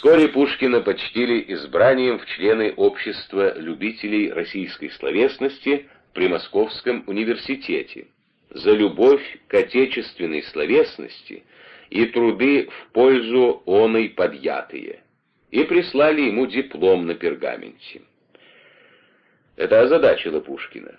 Вскоре Пушкина почтили избранием в члены общества любителей российской словесности при Московском университете за любовь к отечественной словесности и труды в пользу оной подъятые, и прислали ему диплом на пергаменте. Это озадачило Пушкина.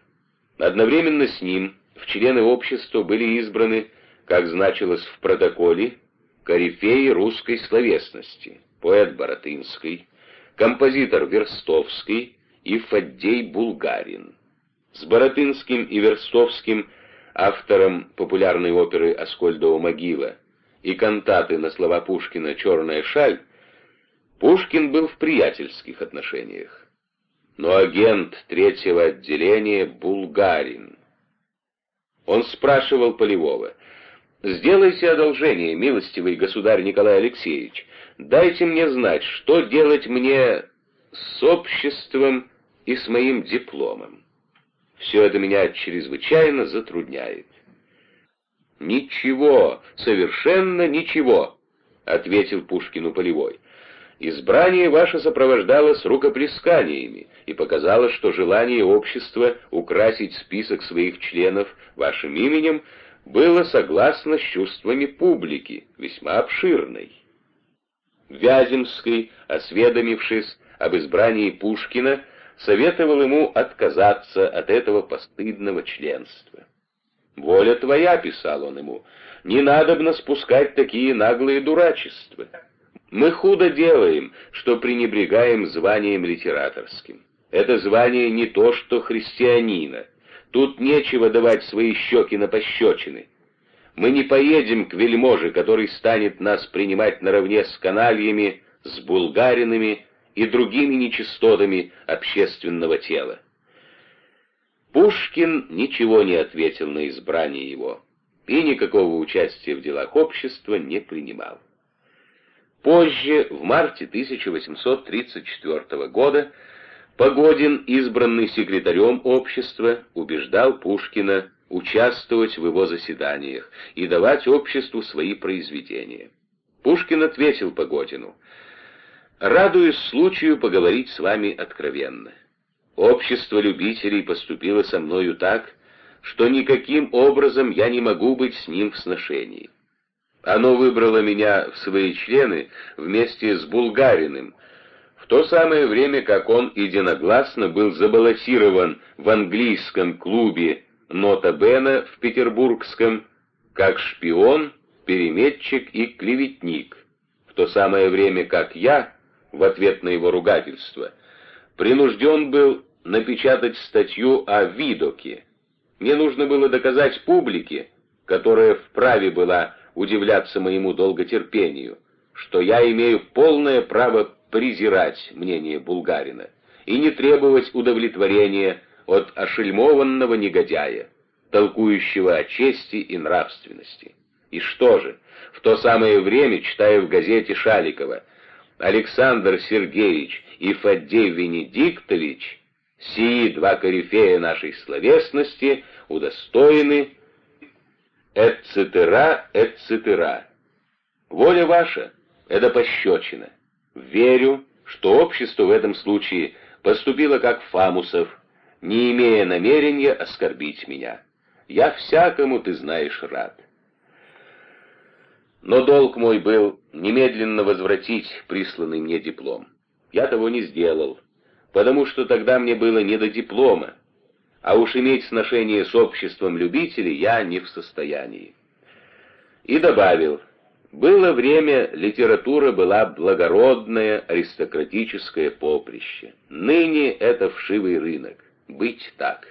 Одновременно с ним в члены общества были избраны, как значилось в протоколе, корифеи русской словесности, поэт Боротынский, композитор Верстовский и Фаддей Булгарин. С Боротынским и Верстовским, автором популярной оперы «Аскольдова могила» и кантаты на слова Пушкина «Черная шаль», Пушкин был в приятельских отношениях. Но агент третьего отделения Булгарин. Он спрашивал Полевого, «Сделайте одолжение, милостивый государь Николай Алексеевич, дайте мне знать, что делать мне с обществом и с моим дипломом. Все это меня чрезвычайно затрудняет». «Ничего, совершенно ничего», — ответил Пушкину Полевой. Избрание ваше сопровождалось рукоплесканиями и показало, что желание общества украсить список своих членов вашим именем было согласно с чувствами публики, весьма обширной. Вяземский, осведомившись об избрании Пушкина, советовал ему отказаться от этого постыдного членства. «Воля твоя», — писал он ему, — «не надобно спускать такие наглые дурачества». Мы худо делаем, что пренебрегаем званием литераторским. Это звание не то, что христианина. Тут нечего давать свои щеки на пощечины. Мы не поедем к вельможе, который станет нас принимать наравне с канальями, с булгаринами и другими нечистотами общественного тела. Пушкин ничего не ответил на избрание его и никакого участия в делах общества не принимал. Позже, в марте 1834 года, Погодин, избранный секретарем общества, убеждал Пушкина участвовать в его заседаниях и давать обществу свои произведения. Пушкин ответил Погодину, «Радуюсь случаю поговорить с вами откровенно. Общество любителей поступило со мною так, что никаким образом я не могу быть с ним в сношении. Оно выбрало меня в свои члены вместе с Булгариным, то самое время, как он единогласно был забаллотирован в английском клубе «Нота Бена» в Петербургском, как шпион, переметчик и клеветник, в то самое время, как я, в ответ на его ругательство, принужден был напечатать статью о Видоке. Мне нужно было доказать публике, которая вправе была удивляться моему долготерпению, что я имею полное право презирать мнение Булгарина и не требовать удовлетворения от ошельмованного негодяя, толкующего о чести и нравственности. И что же, в то самое время, читая в газете Шаликова, Александр Сергеевич и Фаддей Венедиктович, сии два корифея нашей словесности, удостоены Эцетера, эцетера. Воля ваша — это пощечина. Верю, что общество в этом случае поступило как Фамусов, не имея намерения оскорбить меня. Я всякому, ты знаешь, рад. Но долг мой был немедленно возвратить присланный мне диплом. Я того не сделал, потому что тогда мне было не до диплома, а уж иметь сношение с обществом любителей я не в состоянии. И добавил, было время, литература была благородное аристократическое поприще. Ныне это вшивый рынок. Быть так.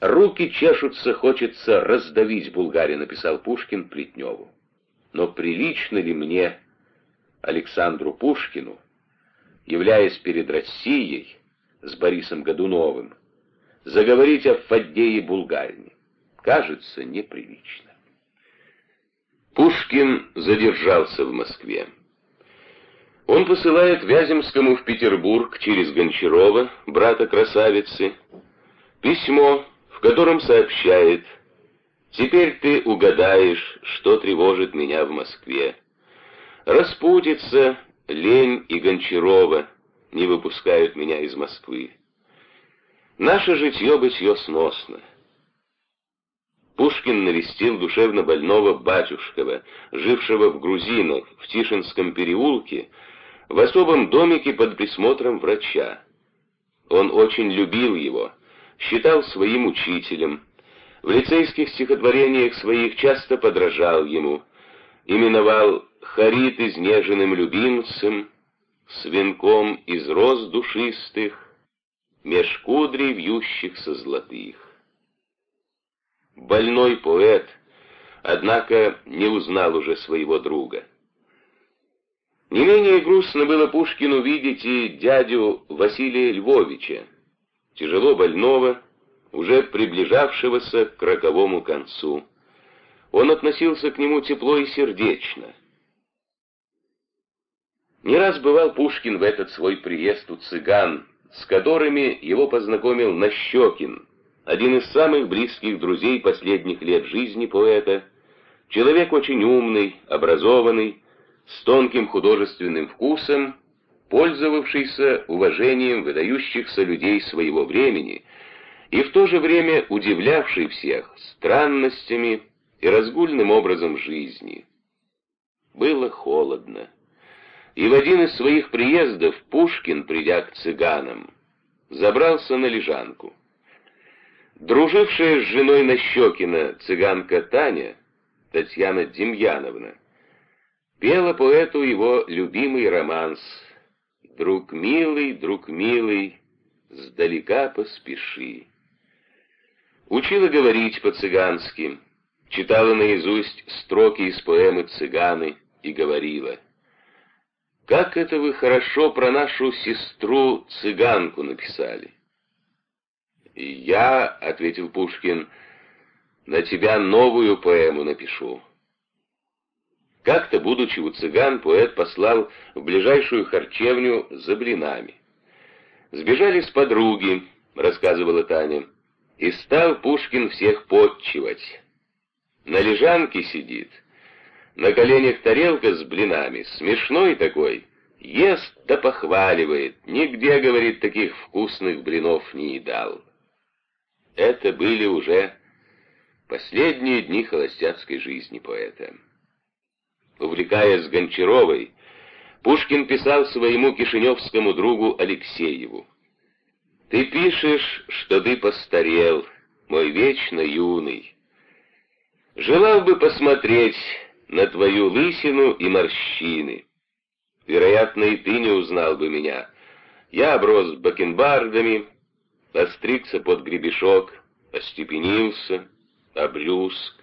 «Руки чешутся, хочется раздавить Булгари», — написал Пушкин Плетневу. «Но прилично ли мне, Александру Пушкину, являясь перед Россией с Борисом Годуновым, заговорить о Фаддее Булгарине. Кажется, неприлично. Пушкин задержался в Москве. Он посылает Вяземскому в Петербург через Гончарова, брата красавицы, письмо, в котором сообщает «Теперь ты угадаешь, что тревожит меня в Москве. Распутица, Лень и Гончарова не выпускают меня из Москвы. Наше житье-бытье сносно. Пушкин навестил душевно больного Батюшкова, жившего в Грузинах, в Тишинском переулке, в особом домике под присмотром врача. Он очень любил его, считал своим учителем, в лицейских стихотворениях своих часто подражал ему, именовал Харит изнеженным любимцем, с венком из роз душистых, меж кудрей вьющихся золотых. Больной поэт, однако, не узнал уже своего друга. Не менее грустно было Пушкину видеть и дядю Василия Львовича, тяжело больного, уже приближавшегося к роковому концу. Он относился к нему тепло и сердечно. Не раз бывал Пушкин в этот свой приезд у цыган, с которыми его познакомил Нащекин, один из самых близких друзей последних лет жизни поэта, человек очень умный, образованный, с тонким художественным вкусом, пользовавшийся уважением выдающихся людей своего времени и в то же время удивлявший всех странностями и разгульным образом жизни. Было холодно. И в один из своих приездов Пушкин, придя к цыганам, забрался на лежанку. Дружившая с женой Нащекина цыганка Таня, Татьяна Демьяновна, пела поэту его любимый романс «Друг милый, друг милый, сдалека поспеши». Учила говорить по-цыгански, читала наизусть строки из поэмы «Цыганы» и говорила «Как это вы хорошо про нашу сестру-цыганку написали!» «Я, — ответил Пушкин, — на тебя новую поэму напишу». Как-то, будучи у цыган, поэт послал в ближайшую харчевню за блинами. «Сбежали с подруги», — рассказывала Таня, — «и стал Пушкин всех подчивать. На лежанке сидит, на коленях тарелка с блинами, смешной такой, ест да похваливает, нигде, говорит, таких вкусных блинов не едал». Это были уже последние дни холостяцкой жизни поэта. Увлекаясь Гончаровой, Пушкин писал своему кишиневскому другу Алексееву. «Ты пишешь, что ты постарел, мой вечно юный. Желал бы посмотреть на твою лысину и морщины. Вероятно, и ты не узнал бы меня. Я оброс бакенбардами, остригся под гребешок, остепенился, обрюзг.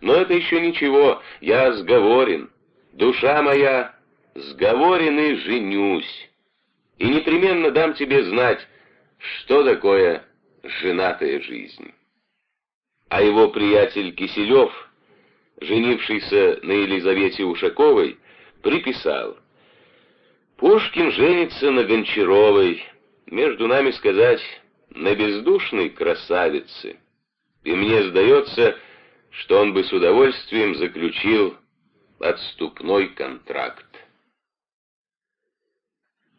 Но это еще ничего, я сговорен, душа моя, сговорен и женюсь. И непременно дам тебе знать, что такое женатая жизнь. А его приятель Киселев, женившийся на Елизавете Ушаковой, приписал «Пушкин женится на Гончаровой, между нами сказать, на бездушной красавице, и мне сдается, что он бы с удовольствием заключил отступной контракт.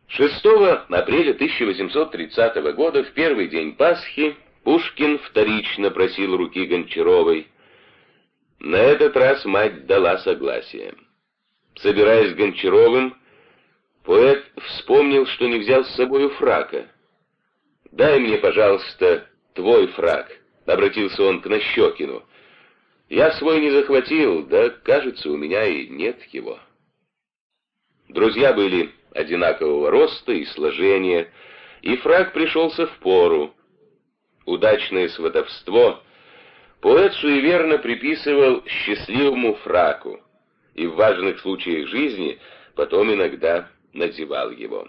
6 апреля 1830 года, в первый день Пасхи, Пушкин вторично просил руки Гончаровой. На этот раз мать дала согласие. Собираясь с Гончаровым, поэт вспомнил, что не взял с собою фрака. «Дай мне, пожалуйста, твой фрак», — обратился он к Нащекину. «Я свой не захватил, да, кажется, у меня и нет его». Друзья были одинакового роста и сложения, и фраг пришелся в пору. Удачное сватовство поэт суеверно приписывал счастливому фраку, и в важных случаях жизни потом иногда надевал его.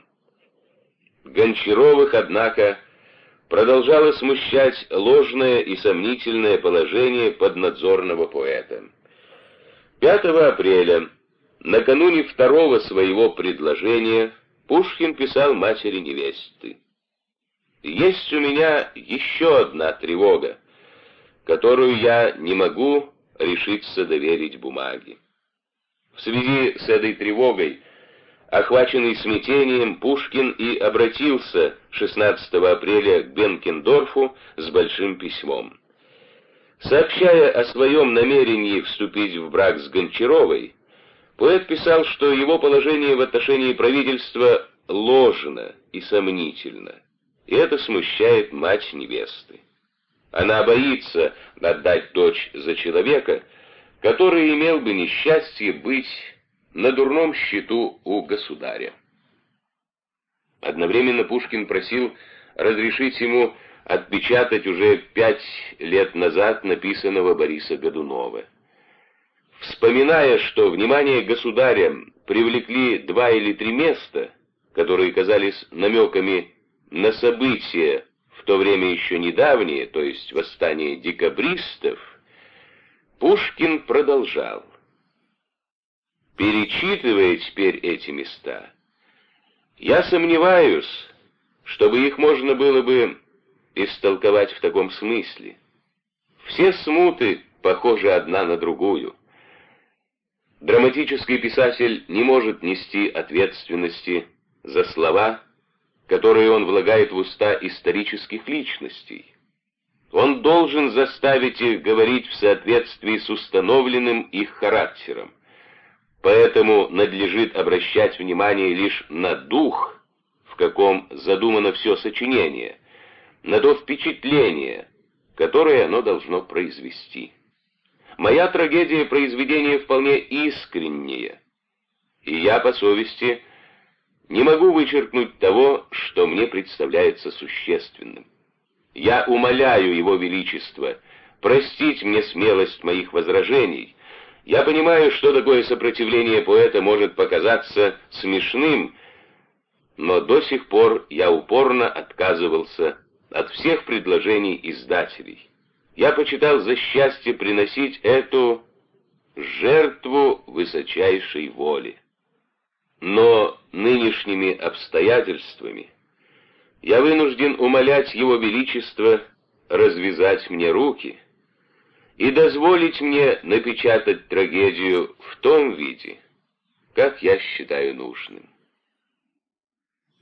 Гончаровых, однако, продолжало смущать ложное и сомнительное положение поднадзорного поэта. 5 апреля, накануне второго своего предложения, Пушкин писал матери невесты. «Есть у меня еще одна тревога, которую я не могу решиться доверить бумаге. В связи с этой тревогой, охваченный смятением, Пушкин и обратился 16 апреля к Бенкендорфу с большим письмом. Сообщая о своем намерении вступить в брак с Гончаровой, поэт писал, что его положение в отношении правительства ложно и сомнительно, и это смущает мать невесты. Она боится отдать дочь за человека, который имел бы несчастье быть на дурном счету у государя. Одновременно Пушкин просил разрешить ему отпечатать уже пять лет назад написанного Бориса Годунова. Вспоминая, что внимание государя привлекли два или три места, которые казались намеками на события, в то время еще недавние, то есть восстание декабристов, Пушкин продолжал. Перечитывая теперь эти места, я сомневаюсь, чтобы их можно было бы истолковать в таком смысле. Все смуты похожи одна на другую. Драматический писатель не может нести ответственности за слова, которые он влагает в уста исторических личностей. Он должен заставить их говорить в соответствии с установленным их характером. Поэтому надлежит обращать внимание лишь на дух, в каком задумано все сочинение, на то впечатление, которое оно должно произвести. Моя трагедия произведение вполне искреннее, и я по совести не могу вычеркнуть того, что мне представляется существенным. Я умоляю Его Величество простить мне смелость моих возражений. Я понимаю, что такое сопротивление поэта может показаться смешным, но до сих пор я упорно отказывался от всех предложений издателей. Я почитал за счастье приносить эту жертву высочайшей воли. Но нынешними обстоятельствами я вынужден умолять Его Величество развязать мне руки и дозволить мне напечатать трагедию в том виде, как я считаю нужным.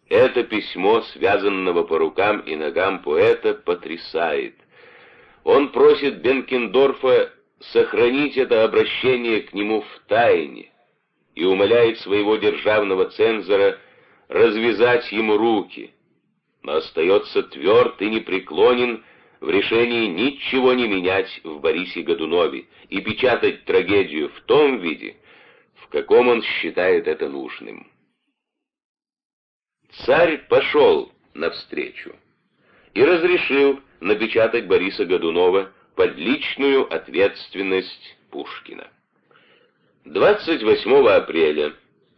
Это письмо, связанного по рукам и ногам поэта, потрясает. Он просит Бенкендорфа сохранить это обращение к нему в тайне и умоляет своего державного цензора развязать ему руки — но остается тверд и непреклонен в решении ничего не менять в Борисе Годунове и печатать трагедию в том виде, в каком он считает это нужным. Царь пошел навстречу и разрешил напечатать Бориса Годунова под личную ответственность Пушкина. 28 апреля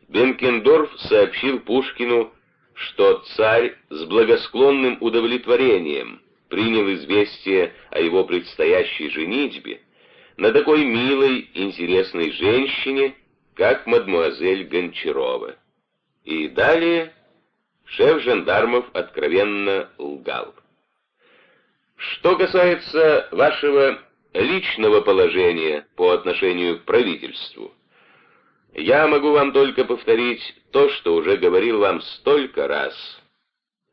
Бенкендорф сообщил Пушкину что царь с благосклонным удовлетворением принял известие о его предстоящей женитьбе на такой милой, интересной женщине, как мадмуазель Гончарова. И далее шеф жандармов откровенно лгал. Что касается вашего личного положения по отношению к правительству, я могу вам только повторить то, что уже говорил вам столько раз.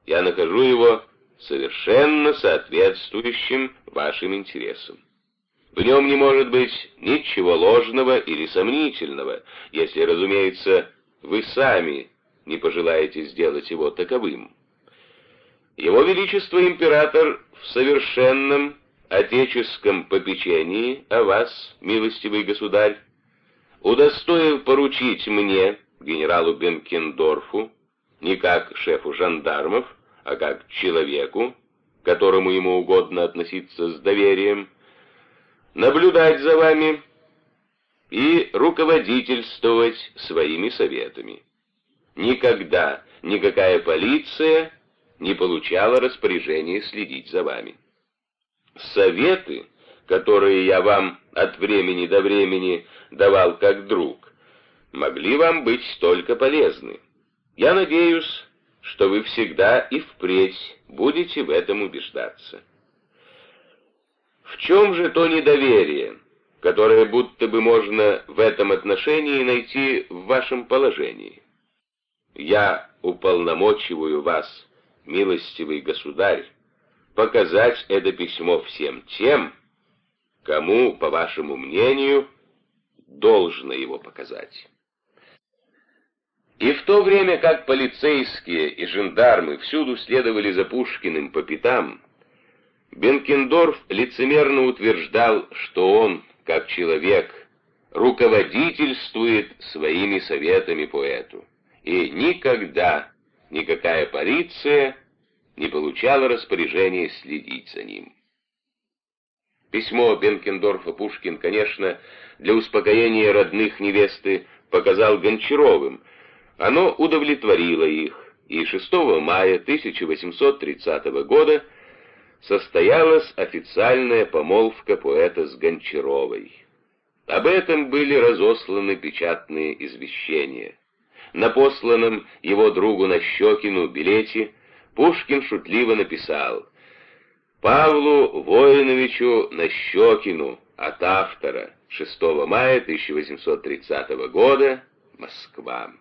Я нахожу его совершенно соответствующим вашим интересам. В нем не может быть ничего ложного или сомнительного, если, разумеется, вы сами не пожелаете сделать его таковым. Его Величество Император в совершенном отеческом попечении о вас, милостивый государь, удостоил поручить мне, генералу Бенкендорфу, не как шефу жандармов, а как человеку, которому ему угодно относиться с доверием, наблюдать за вами и руководительствовать своими советами. Никогда никакая полиция не получала распоряжения следить за вами. Советы, которые я вам от времени до времени давал как друг, могли вам быть столько полезны. Я надеюсь, что вы всегда и впредь будете в этом убеждаться. В чем же то недоверие, которое будто бы можно в этом отношении найти в вашем положении. Я уполномочиваю вас, милостивый государь, показать это письмо всем тем, кому, по вашему мнению, должно его показать. И в то время как полицейские и жандармы всюду следовали за Пушкиным по пятам, Бенкендорф лицемерно утверждал, что он, как человек, руководительствует своими советами поэту, и никогда никакая полиция не получала распоряжения следить за ним. Письмо Бенкендорфа Пушкин, конечно, для успокоения родных невесты показал Гончаровым. Оно удовлетворило их, и 6 мая 1830 года состоялась официальная помолвка поэта с Гончаровой. Об этом были разосланы печатные извещения. На посланном его другу Нащекину билете Пушкин шутливо написал «Павлу Воиновичу Нащекину от автора 6 мая 1830 года, Москва».